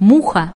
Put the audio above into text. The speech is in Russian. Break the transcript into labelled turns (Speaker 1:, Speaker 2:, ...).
Speaker 1: муха.